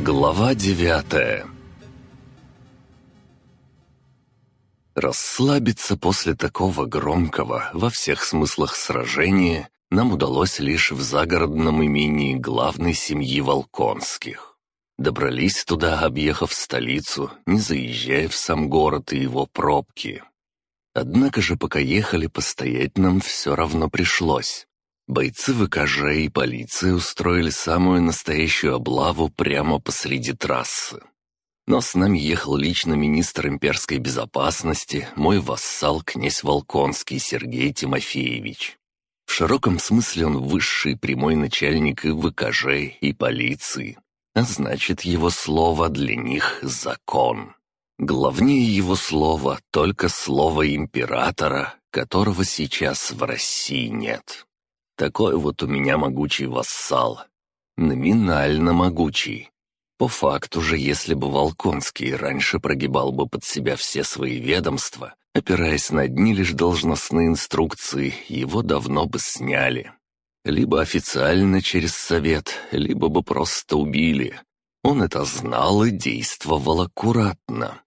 Глава девятая Расслабиться после такого громкого, во всех смыслах сражения, нам удалось лишь в загородном имении главной семьи Волконских. Добрались туда, объехав столицу, не заезжая в сам город и его пробки. Однако же, пока ехали, постоять нам все равно пришлось. Бойцы ВКЖ и полиции устроили самую настоящую облаву прямо посреди трассы. Но с нами ехал лично министр имперской безопасности, мой вассал князь Волконский Сергей Тимофеевич. В широком смысле он высший прямой начальник и ВКЖ, и полиции. А значит, его слово для них — закон. Главнее его слова — только слово императора, которого сейчас в России нет. Такой вот у меня могучий вассал. Номинально могучий. По факту же, если бы Волконский раньше прогибал бы под себя все свои ведомства, опираясь на одни лишь должностные инструкции, его давно бы сняли. Либо официально через совет, либо бы просто убили. Он это знал и действовал аккуратно.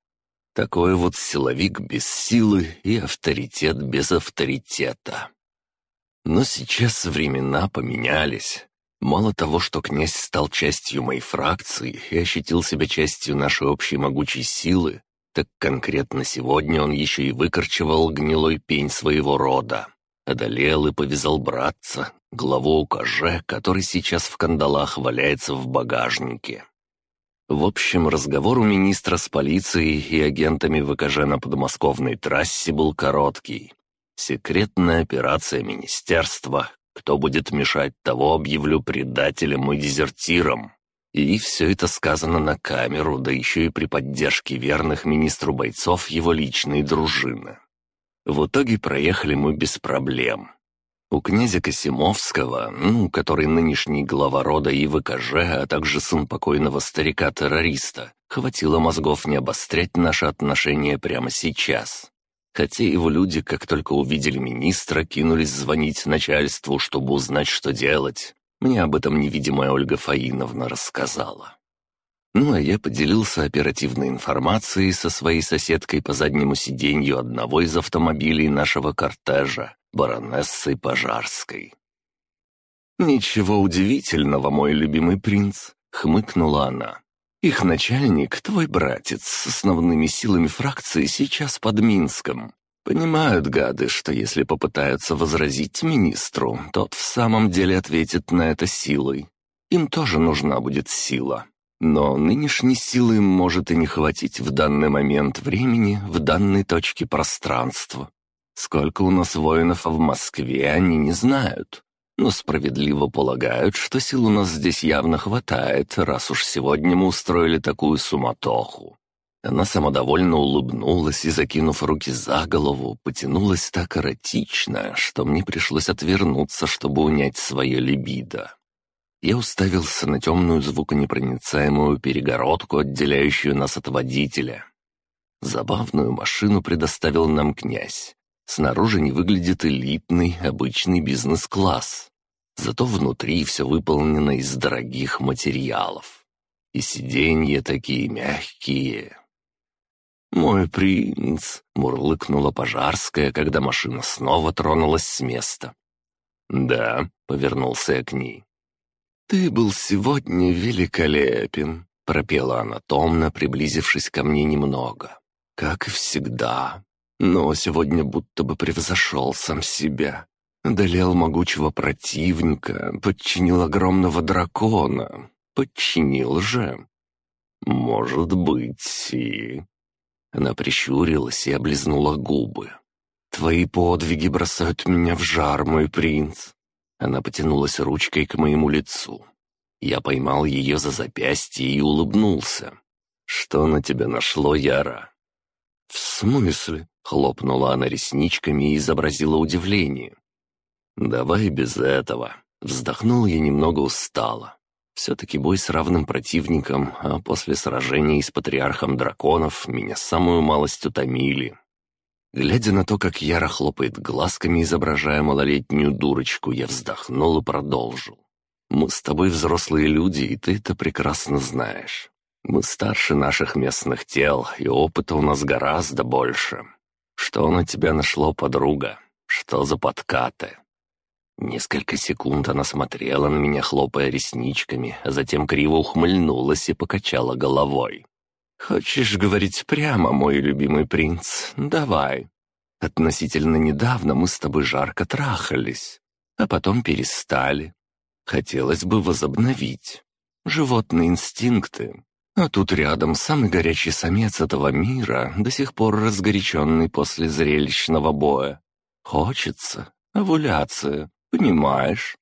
Такой вот силовик без силы и авторитет без авторитета. Но сейчас времена поменялись. Мало того, что князь стал частью моей фракции и ощутил себя частью нашей общей могучей силы, так конкретно сегодня он еще и выкорчевал гнилой пень своего рода. Одолел и повязал братца, главу УКЖ, который сейчас в кандалах валяется в багажнике. В общем, разговор у министра с полицией и агентами ВКЖ на подмосковной трассе был короткий. Секретная операция министерства, кто будет мешать, того объявлю предателем и дезертиром. И все это сказано на камеру, да еще и при поддержке верных министру бойцов его личной дружины. В итоге проехали мы без проблем. У князя Косимовского, ну, который нынешний глава рода ИВКЖ, а также сын покойного старика-террориста, хватило мозгов не обострять наши отношения прямо сейчас. Хотя его люди, как только увидели министра, кинулись звонить начальству, чтобы узнать, что делать. Мне об этом невидимая Ольга Фаиновна рассказала. Ну, а я поделился оперативной информацией со своей соседкой по заднему сиденью одного из автомобилей нашего кортежа, баронессой Пожарской. «Ничего удивительного, мой любимый принц», — хмыкнула она. Их начальник, твой братец, с основными силами фракции сейчас под Минском. Понимают гады, что если попытаются возразить министру, тот в самом деле ответит на это силой. Им тоже нужна будет сила. Но нынешней силы им может и не хватить в данный момент времени, в данной точке пространства. Сколько у нас воинов в Москве, они не знают но справедливо полагают, что сил у нас здесь явно хватает, раз уж сегодня мы устроили такую суматоху». Она самодовольно улыбнулась и, закинув руки за голову, потянулась так эротично, что мне пришлось отвернуться, чтобы унять свое либидо. Я уставился на темную звуконепроницаемую перегородку, отделяющую нас от водителя. Забавную машину предоставил нам князь. Снаружи не выглядит элитный, обычный бизнес-класс. Зато внутри все выполнено из дорогих материалов. И сиденья такие мягкие. «Мой принц!» — мурлыкнула Пожарская, когда машина снова тронулась с места. «Да», — повернулся я к ней. «Ты был сегодня великолепен», — пропела она томно, приблизившись ко мне немного. «Как и всегда. Но сегодня будто бы превзошел сам себя. Одолел могучего противника, подчинил огромного дракона. Подчинил же. Может быть, и... Она прищурилась и облизнула губы. «Твои подвиги бросают меня в жар, мой принц!» Она потянулась ручкой к моему лицу. Я поймал ее за запястье и улыбнулся. «Что на тебя нашло, Яра?» «В смысле?» — хлопнула она ресничками и изобразила удивление. «Давай без этого». Вздохнул я немного устало. Все-таки бой с равным противником, а после сражения с патриархом драконов меня самую малость утомили. Глядя на то, как Яра хлопает глазками, изображая малолетнюю дурочку, я вздохнул и продолжил. Мы с тобой взрослые люди, и ты это прекрасно знаешь. Мы старше наших местных тел, и опыта у нас гораздо больше. Что на тебя нашло, подруга? Что за подкаты?» Несколько секунд она смотрела на меня, хлопая ресничками, а затем криво ухмыльнулась и покачала головой. «Хочешь говорить прямо, мой любимый принц? Давай. Относительно недавно мы с тобой жарко трахались, а потом перестали. Хотелось бы возобновить. Животные инстинкты. А тут рядом самый горячий самец этого мира, до сих пор разгоряченный после зрелищного боя. Хочется. Овуляция. Понимаешь?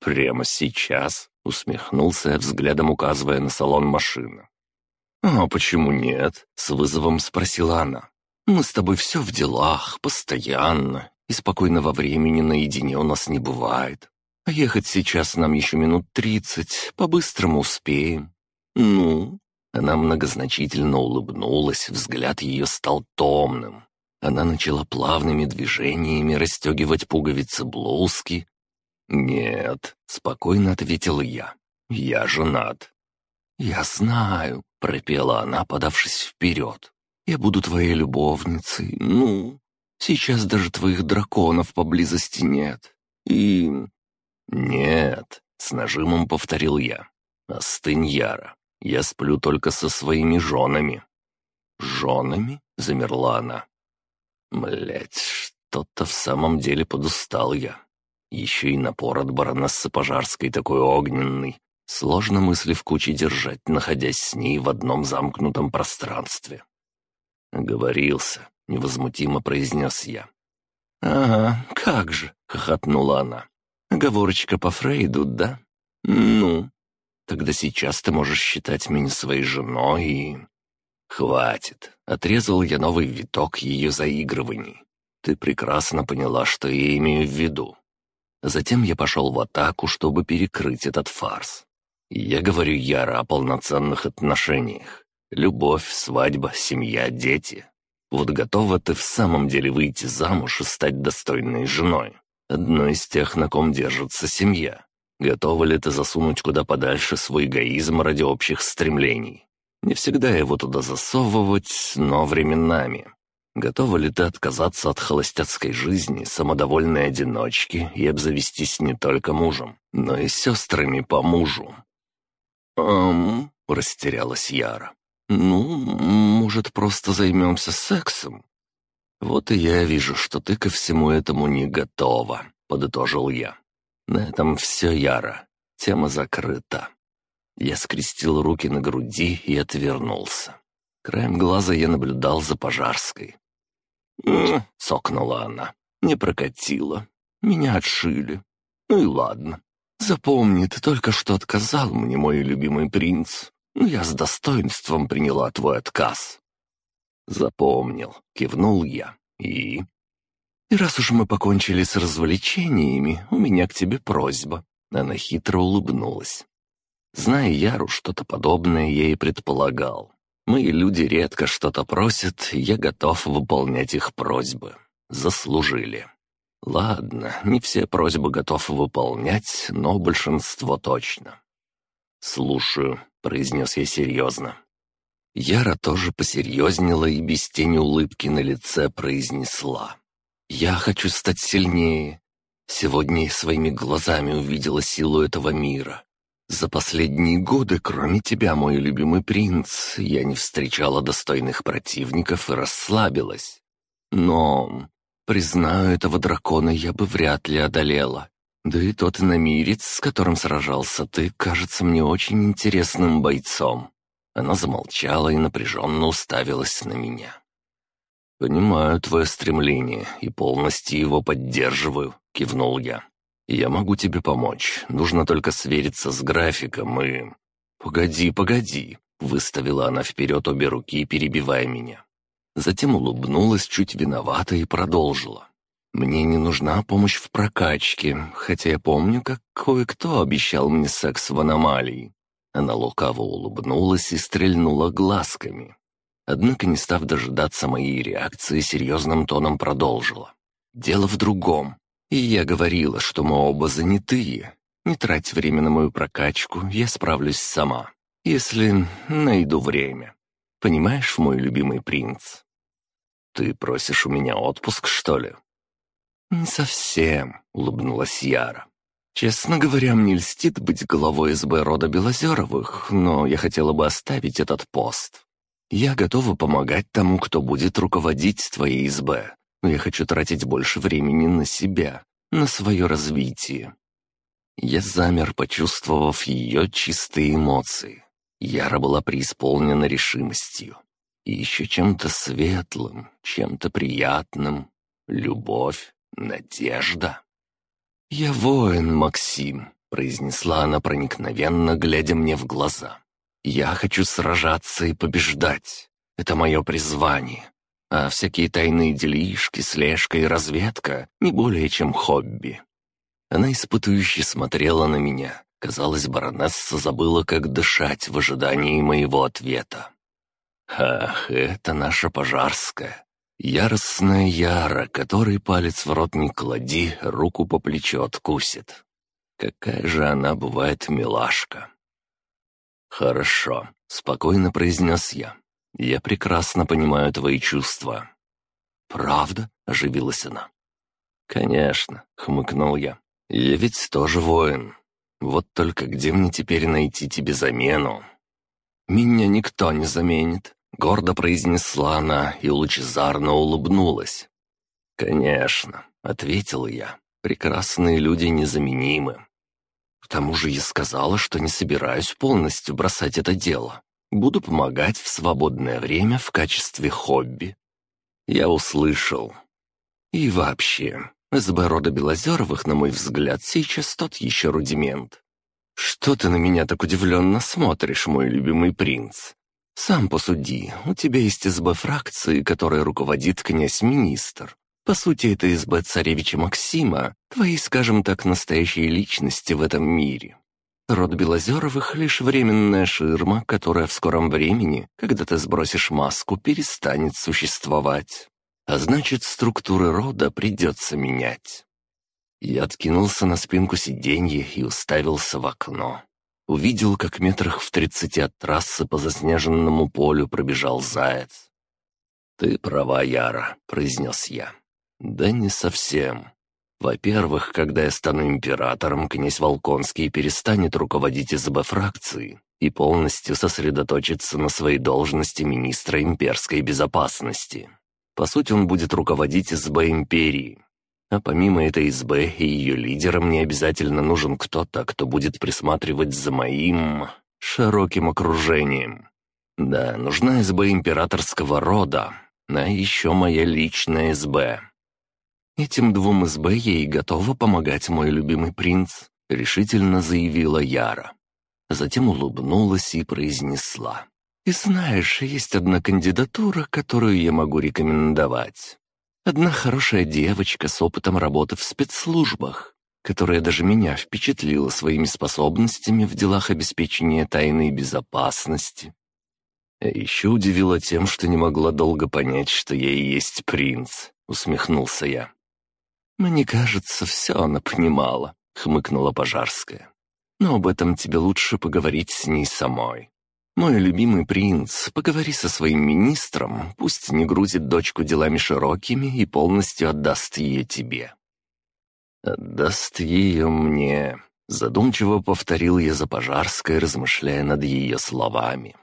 Прямо сейчас, усмехнулся я взглядом, указывая на салон машины. «А почему нет?» — с вызовом спросила она. «Мы с тобой все в делах, постоянно, и спокойного времени наедине у нас не бывает. Ехать сейчас нам еще минут тридцать, по-быстрому успеем. Ну?» Она многозначительно улыбнулась, взгляд ее стал томным. Она начала плавными движениями расстегивать пуговицы блузки. «Нет», — спокойно ответил я, — «я женат». «Я знаю», — пропела она, подавшись вперед. «Я буду твоей любовницей, ну, сейчас даже твоих драконов поблизости нет. И «Нет», — с нажимом повторил я. «Остынь, Яра. Я сплю только со своими женами». «Женами?» — замерла она. Блять, что-то в самом деле подустал я. Еще и напор от баронессы Пожарской такой огненный. Сложно мысли в куче держать, находясь с ней в одном замкнутом пространстве. «Говорился», — невозмутимо произнес я. «Ага, как же!» — хохотнула она. Оговорочка по Фрейду, да? Ну, тогда сейчас ты можешь считать меня своей женой и... Хватит. Отрезал я новый виток ее заигрываний. Ты прекрасно поняла, что я имею в виду. Затем я пошел в атаку, чтобы перекрыть этот фарс. Я говорю яро о полноценных отношениях. Любовь, свадьба, семья, дети. Вот готова ты в самом деле выйти замуж и стать достойной женой? одной из тех, на ком держится семья. Готова ли ты засунуть куда подальше свой эгоизм ради общих стремлений? Не всегда его туда засовывать, но временами. Готова ли ты отказаться от холостяцкой жизни, самодовольной одиночки и обзавестись не только мужем, но и сестрами по мужу? «Эм...» — растерялась Яра. «Ну, может, просто займемся сексом?» «Вот и я вижу, что ты ко всему этому не готова», — подытожил я. «На этом все яро. Тема закрыта». Я скрестил руки на груди и отвернулся. Краем глаза я наблюдал за Пожарской. Сокнула она. «Не прокатило. Меня отшили. Ну и ладно. Запомни, ты только что отказал мне, мой любимый принц. Но я с достоинством приняла твой отказ. «Запомнил», — кивнул я. «И?» «И раз уж мы покончили с развлечениями, у меня к тебе просьба». Она хитро улыбнулась. Зная Яру, что-то подобное я и предполагал. Мои люди редко что-то просят, я готов выполнять их просьбы. Заслужили. Ладно, не все просьбы готов выполнять, но большинство точно. «Слушаю», — произнес я серьезно. Яра тоже посерьезнела и без тени улыбки на лице произнесла. «Я хочу стать сильнее. Сегодня я своими глазами увидела силу этого мира. За последние годы, кроме тебя, мой любимый принц, я не встречала достойных противников и расслабилась. Но, признаю, этого дракона я бы вряд ли одолела. Да и тот иномирец, с которым сражался ты, кажется мне очень интересным бойцом. Она замолчала и напряженно уставилась на меня. «Понимаю твое стремление и полностью его поддерживаю», — кивнул я. «Я могу тебе помочь. Нужно только свериться с графиком и...» «Погоди, погоди», — выставила она вперед обе руки, перебивая меня. Затем улыбнулась чуть виновато и продолжила. «Мне не нужна помощь в прокачке, хотя я помню, как кое-кто обещал мне секс в аномалии. Она лукаво улыбнулась и стрельнула глазками. Однако, не став дожидаться моей реакции, серьезным тоном продолжила. «Дело в другом. И я говорила, что мы оба занятые. Не трать время на мою прокачку, я справлюсь сама. Если найду время. Понимаешь, мой любимый принц?» «Ты просишь у меня отпуск, что ли?» «Не совсем», — улыбнулась Яра. «Честно говоря, мне льстит быть главой СБ рода Белозеровых, но я хотела бы оставить этот пост. Я готова помогать тому, кто будет руководить твоей СБ, но я хочу тратить больше времени на себя, на свое развитие». Я замер, почувствовав ее чистые эмоции. Яра была преисполнена решимостью. И еще чем-то светлым, чем-то приятным. Любовь, надежда. «Я воин, Максим», — произнесла она проникновенно, глядя мне в глаза. «Я хочу сражаться и побеждать. Это мое призвание. А всякие тайные делишки, слежка и разведка — не более чем хобби». Она испытующе смотрела на меня. Казалось, баронесса забыла, как дышать в ожидании моего ответа. «Ах, это наша пожарская. Яростная Яра, который палец в рот не клади, руку по плечу откусит. Какая же она бывает милашка!» «Хорошо», — спокойно произнес я. «Я прекрасно понимаю твои чувства». «Правда?» — оживилась она. «Конечно», — хмыкнул я. «Я ведь тоже воин. Вот только где мне теперь найти тебе замену?» «Меня никто не заменит», — гордо произнесла она и лучезарно улыбнулась. «Конечно», — ответил я, — «прекрасные люди незаменимы. Тому же я сказала, что не собираюсь полностью бросать это дело. Буду помогать в свободное время в качестве хобби». Я услышал. «И вообще, СБ рода Белозеровых, на мой взгляд, сейчас тот еще рудимент. Что ты на меня так удивленно смотришь, мой любимый принц? Сам посуди, у тебя есть СБ фракции, которой руководит князь-министр. По сути, это СБ царевича Максима, твои, скажем так, настоящие личности в этом мире. Род Белозеровых — лишь временная ширма, которая в скором времени, когда ты сбросишь маску, перестанет существовать. А значит, структуры рода придется менять. Я откинулся на спинку сиденья и уставился в окно. Увидел, как метрах в тридцати от трассы по заснеженному полю пробежал заяц. «Ты права, Яра», — произнес я. «Да не совсем. Во-первых, когда я стану императором, князь Волконский перестанет руководить СБ-фракцией и полностью сосредоточится на своей должности министра имперской безопасности. По сути, он будет руководить СБ империи. А помимо этой СБ и ее лидера мне обязательно нужен кто-то, кто будет присматривать за моим широким окружением. Да, нужна СБ императорского рода, а еще моя личная СБ. Этим двум СБ ей готова помогать мой любимый принц, решительно заявила Яра. Затем улыбнулась и произнесла. И знаешь, есть одна кандидатура, которую я могу рекомендовать. Одна хорошая девочка с опытом работы в спецслужбах, которая даже меня впечатлила своими способностями в делах обеспечения тайной безопасности. А еще удивила тем, что не могла долго понять, что я и есть принц, усмехнулся я. «Мне кажется, все она понимала», — хмыкнула Пожарская. «Но об этом тебе лучше поговорить с ней самой. «Мой любимый принц, поговори со своим министром, пусть не грузит дочку делами широкими и полностью отдаст ее тебе». «Отдаст ее мне», — задумчиво повторил я за Пожарской, размышляя над ее словами.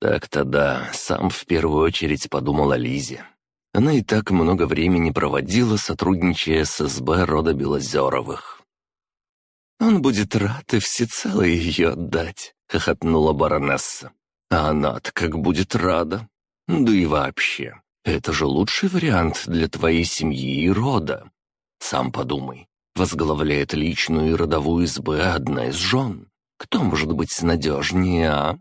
Так-то да, сам в первую очередь подумал о Лизе. Она и так много времени проводила, сотрудничая с СБ рода Белозеровых. Он будет рад и всецело ее отдать хохотнула баронесса. «А она-то как будет рада. Да и вообще, это же лучший вариант для твоей семьи и рода. Сам подумай, возглавляет личную и родовую СБ одна из жен. Кто может быть надежнее, а?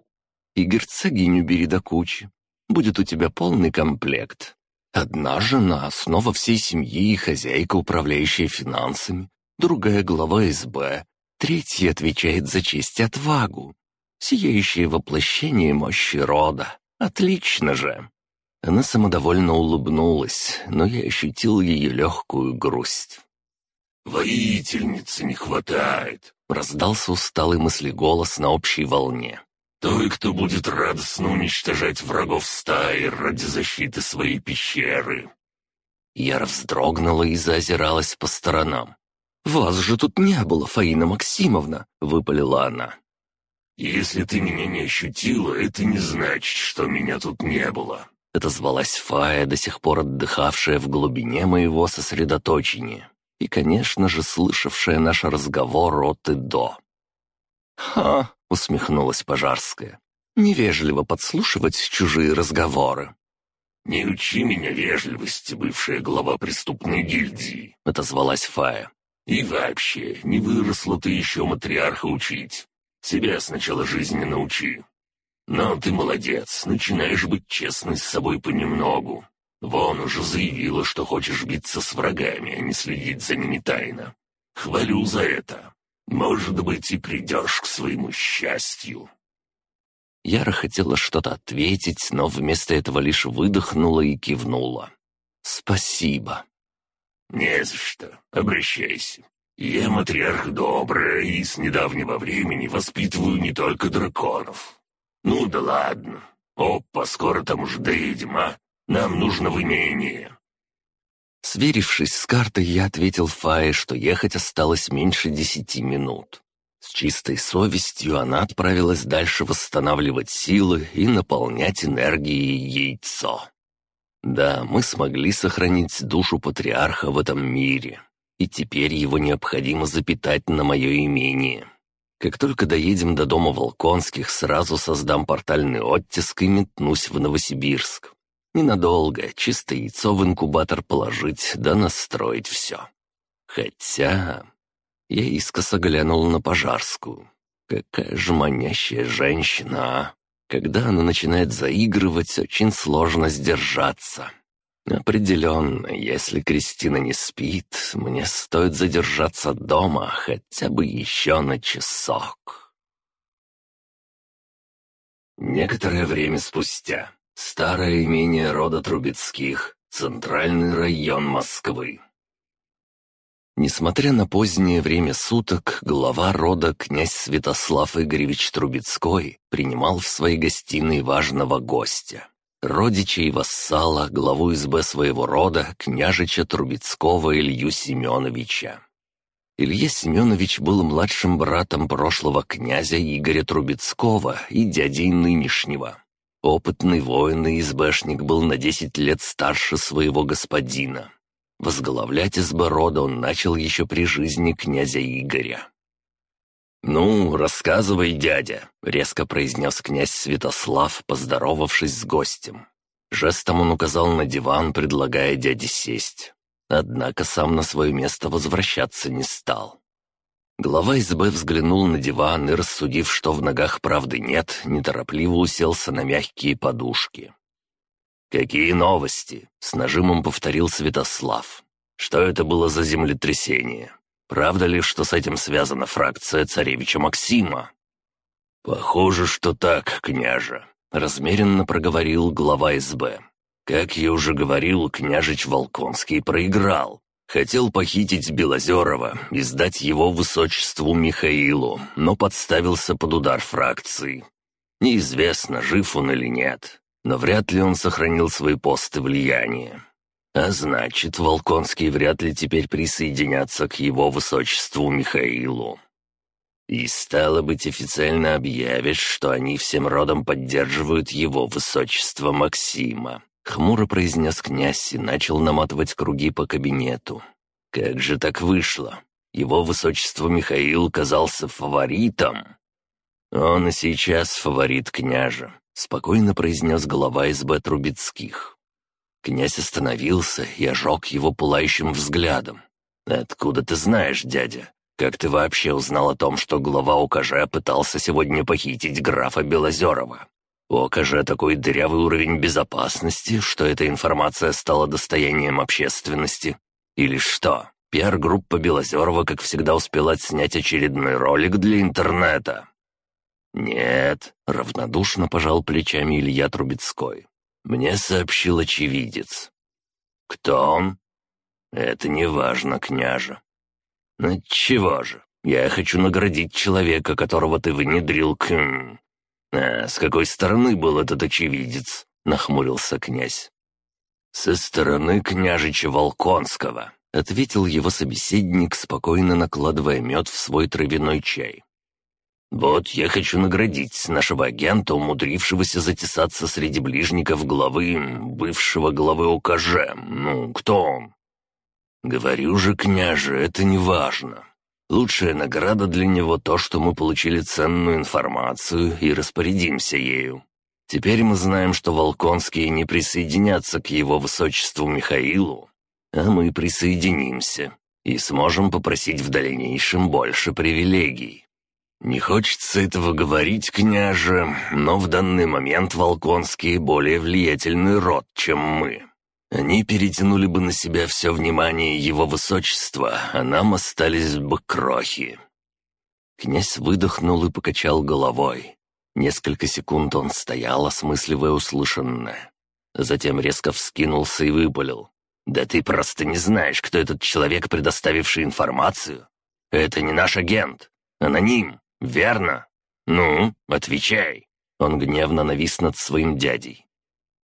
И герцогиню бери до кучи. Будет у тебя полный комплект. Одна жена — основа всей семьи и хозяйка, управляющая финансами. Другая — глава СБ. Третья отвечает за честь и отвагу сияющее воплощение мощи рода. Отлично же!» Она самодовольно улыбнулась, но я ощутил ее легкую грусть. «Воительницы не хватает», — раздался усталый мыслеголос на общей волне. «Той, кто будет радостно уничтожать врагов стаи ради защиты своей пещеры». Яра вздрогнула и заозиралась по сторонам. «Вас же тут не было, Фаина Максимовна!» — выпалила она. «Если ты меня не ощутила, это не значит, что меня тут не было», — Это звалась Фая, до сих пор отдыхавшая в глубине моего сосредоточения и, конечно же, слышавшая наш разговор от и до. «Ха!» — усмехнулась Пожарская. «Невежливо подслушивать чужие разговоры». «Не учи меня вежливости, бывшая глава преступной гильдии», — отозвалась Фая. «И вообще, не выросла ты еще матриарха учить. Себя сначала жизни научи. Но ты молодец, начинаешь быть честной с собой понемногу. Вон уже заявила, что хочешь биться с врагами, а не следить за ними тайно. Хвалю за это. Может быть, и придешь к своему счастью». Яра хотела что-то ответить, но вместо этого лишь выдохнула и кивнула. «Спасибо». «Не за что. Обращайся. Я матриарх добрый и с недавнего времени воспитываю не только драконов. Ну да ладно. Опа, скоро там уже доедем, а? Нам нужно в имение». Сверившись с картой, я ответил Фае, что ехать осталось меньше десяти минут. С чистой совестью она отправилась дальше восстанавливать силы и наполнять энергией яйцо. Да, мы смогли сохранить душу патриарха в этом мире, и теперь его необходимо запитать на мое имение. Как только доедем до дома Волконских, сразу создам портальный оттиск и метнусь в Новосибирск. Ненадолго, чисто яйцо в инкубатор положить, да настроить все. Хотя... Я искоса глянул на Пожарскую. Какая же манящая женщина, а! Когда она начинает заигрывать, очень сложно сдержаться. Определенно, если Кристина не спит, мне стоит задержаться дома хотя бы еще на часок. Некоторое время спустя. Старое имение рода Трубецких, центральный район Москвы. Несмотря на позднее время суток, глава рода князь Святослав Игоревич Трубецкой принимал в своей гостиной важного гостя. Родича и вассала, главу СБ своего рода, княжича Трубецкого Илью Семеновича. Илья Семенович был младшим братом прошлого князя Игоря Трубецкого и дядей нынешнего. Опытный воин и избэшник был на десять лет старше своего господина. Возглавлять СБ рода он начал еще при жизни князя Игоря. «Ну, рассказывай, дядя», — резко произнес князь Святослав, поздоровавшись с гостем. Жестом он указал на диван, предлагая дяде сесть. Однако сам на свое место возвращаться не стал. Глава СБ взглянул на диван и, рассудив, что в ногах правды нет, неторопливо уселся на мягкие подушки. «Какие новости?» — с нажимом повторил Святослав. «Что это было за землетрясение? Правда ли, что с этим связана фракция царевича Максима?» «Похоже, что так, княже», — размеренно проговорил глава СБ. «Как я уже говорил, княжич Волконский проиграл. Хотел похитить Белозерова и сдать его высочеству Михаилу, но подставился под удар фракции. Неизвестно, жив он или нет, но вряд ли он сохранил свои посты влияния. А значит, Волконский вряд ли теперь присоединятся к его высочеству Михаилу. И стало быть, официально объявишь, что они всем родом поддерживают его высочество Максима. Хмуро произнес князь и начал наматывать круги по кабинету. Как же так вышло? Его высочество Михаил казался фаворитом. Он и сейчас фаворит княжа, спокойно произнес глава СБ Трубецких. Князь остановился и ожег его пылающим взглядом. «Откуда ты знаешь, дядя? Как ты вообще узнал о том, что глава УКЖ пытался сегодня похитить графа Белозерова? У ОКЖ такой дырявый уровень безопасности, что эта информация стала достоянием общественности. Или что, пиар-группа Белозерова, как всегда, успела снять очередной ролик для интернета?» «Нет», — равнодушно пожал плечами Илья Трубецкой. Мне сообщил очевидец. Кто он? Это не важно, княже. Ну чего же, Я хочу наградить человека, которого ты внедрил к... «А с какой стороны был этот очевидец?» — нахмурился князь. «Со стороны княжича Волконского», — ответил его собеседник, спокойно накладывая мед в свой травяной чай. «Вот я хочу наградить нашего агента, умудрившегося затесаться среди ближников главы... бывшего главы ОКЖ. Ну, кто он?» «Говорю же, княже, это не важно. Лучшая награда для него то, что мы получили ценную информацию и распорядимся ею. Теперь мы знаем, что Волконские не присоединятся к его высочеству Михаилу, а мы присоединимся и сможем попросить в дальнейшем больше привилегий. Не хочется этого говорить, княже, но в данный момент Волконские более влиятельный род, чем мы. Они перетянули бы на себя все внимание его высочества, а нам остались бы крохи». Князь выдохнул и покачал головой. Несколько секунд он стоял, осмысливая услышанное. Затем резко вскинулся и выпалил. «Да ты просто не знаешь, кто этот человек, предоставивший информацию. Это не наш агент. Аноним, верно? Ну, отвечай». Он гневно навис над своим дядей.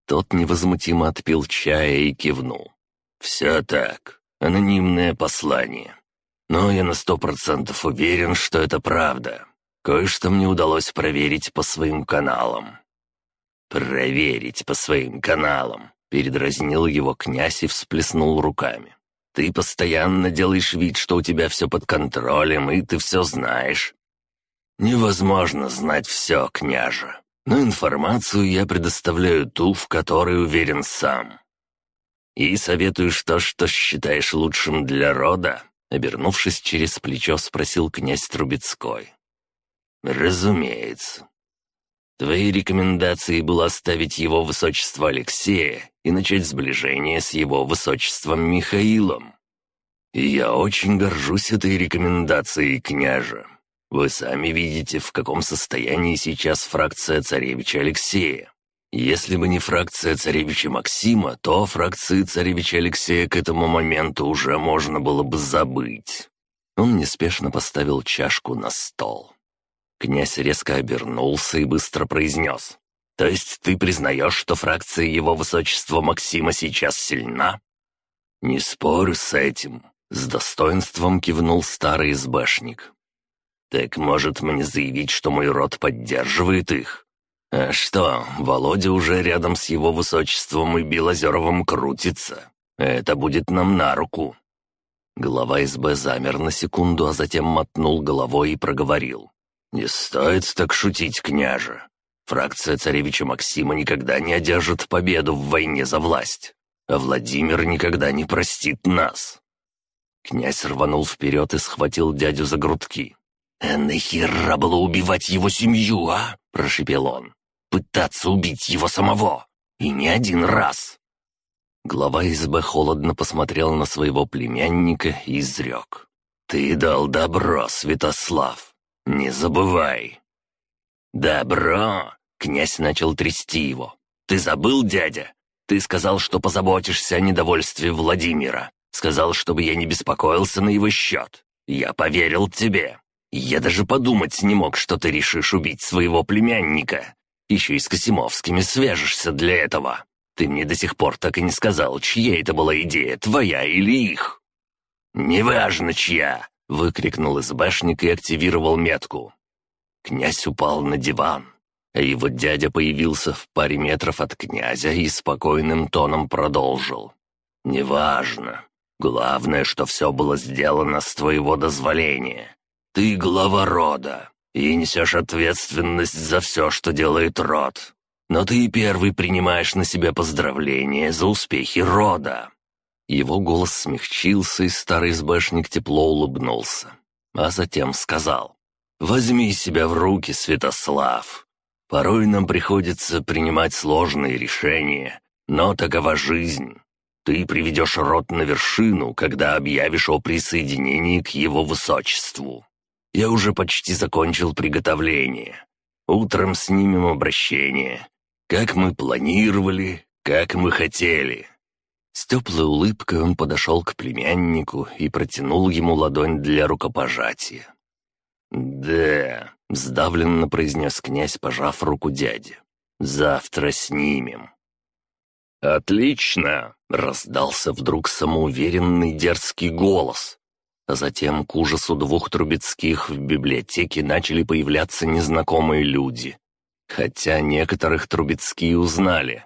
Тот невозмутимо отпил чая и кивнул. «Все так. Анонимное послание. Но я на сто процентов уверен, что это правда. Кое-что мне удалось проверить по своим каналам». «Проверить по своим каналам», — передразнил его князь и всплеснул руками. «Ты постоянно делаешь вид, что у тебя все под контролем, и ты все знаешь». «Невозможно знать все, княже но информацию я предоставляю ту, в которой уверен сам. И советуешь то, что считаешь лучшим для рода?» Обернувшись через плечо, спросил князь Трубецкой. «Разумеется. Твоей рекомендацией было оставить его высочество Алексея и начать сближение с его высочеством Михаилом. И я очень горжусь этой рекомендацией, княже. Вы сами видите, в каком состоянии сейчас фракция царевича Алексея. Если бы не фракция царевича Максима, то фракции царевича Алексея к этому моменту уже можно было бы забыть. Он неспешно поставил чашку на стол. Князь резко обернулся и быстро произнес. «То есть ты признаешь, что фракция его высочества Максима сейчас сильна?» «Не спорю с этим», — с достоинством кивнул старый избэшник. «Так, может, мне заявить, что мой род поддерживает их?» «А что, Володя уже рядом с его высочеством и Белозеровым крутится. Это будет нам на руку». Глава СБ замер на секунду, а затем мотнул головой и проговорил. «Не стоит так шутить, княже. Фракция царевича Максима никогда не одержит победу в войне за власть, а Владимир никогда не простит нас». Князь рванул вперед и схватил дядю за грудки. «А нахера было убивать его семью, а?» — прошепел он. «Пытаться убить его самого! И не один раз!» Глава СБ холодно посмотрел на своего племянника и изрек. «Ты дал добро, Святослав! Не забывай!» «Добро!» — князь начал трясти его. «Ты забыл, дядя? Ты сказал, что позаботишься о недовольстве Владимира. Сказал, чтобы я не беспокоился на его счет. Я поверил тебе. Я даже подумать не мог, что ты решишь убить своего племянника. Еще и с Косимовскими свяжешься для этого. Ты мне до сих пор так и не сказал, чья это была идея, твоя или их». «Неважно, чья!» — выкрикнул СБшник и активировал метку. Князь упал на диван, а его дядя появился в паре метров от князя и спокойным тоном продолжил. «Неважно. Главное, что все было сделано с твоего дозволения. Ты глава рода и несешь ответственность за все, что делает род. Но ты первый принимаешь на себя поздравления за успехи рода». Его голос смягчился, и старый избэшник тепло улыбнулся. А затем сказал, «Возьми себя в руки, Святослав. Порой нам приходится принимать сложные решения, но такова жизнь. Ты приведешь род на вершину, когда объявишь о присоединении к его высочеству. Я уже почти закончил приготовление. Утром снимем обращение. Как мы планировали, как мы хотели». С теплой улыбкой он подошел к племяннику и протянул ему ладонь для рукопожатия. «Да», — сдавленно произнес князь, пожав руку дяде. «Завтра снимем». «Отлично!» — раздался вдруг самоуверенный дерзкий голос. А затем к ужасу двух Трубецких в библиотеке начали появляться незнакомые люди. Хотя некоторых Трубецкие узнали.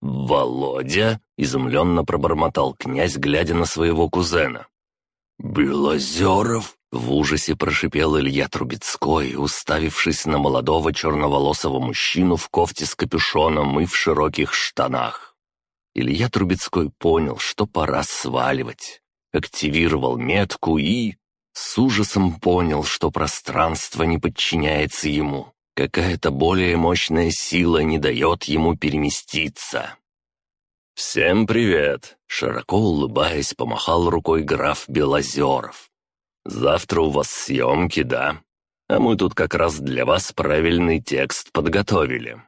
«Володя?» — изумленно пробормотал князь, глядя на своего кузена. «Белозеров?» — в ужасе прошипел Илья Трубецкой, уставившись на молодого черноволосого мужчину в кофте с капюшоном и в широких штанах. Илья Трубецкой понял, что пора сваливать активировал метку и... С ужасом понял, что пространство не подчиняется ему. Какая-то более мощная сила не дает ему переместиться. «Всем привет!» — широко улыбаясь, помахал рукой граф Белозеров. «Завтра у вас съемки, да? А мы тут как раз для вас правильный текст подготовили.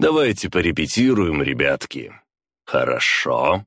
Давайте порепетируем, ребятки». «Хорошо»,